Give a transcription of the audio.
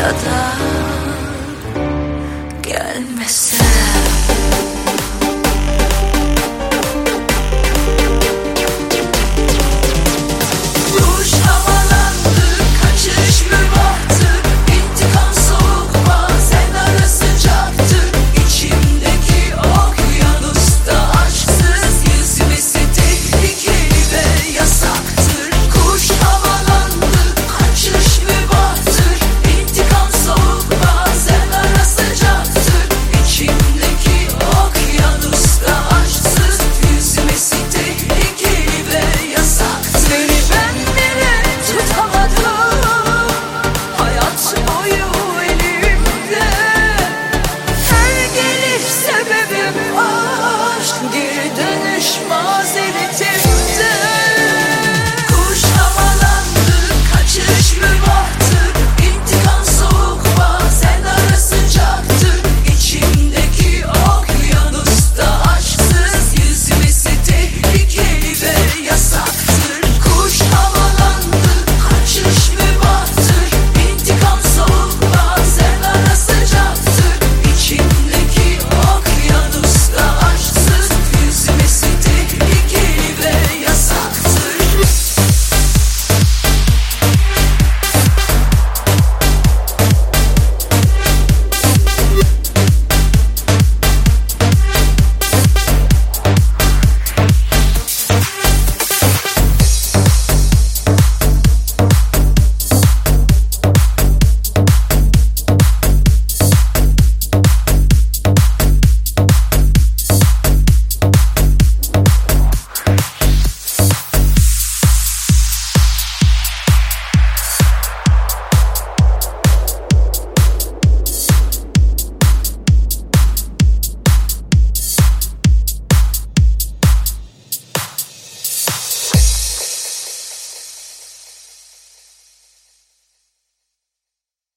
ya da gelmesen.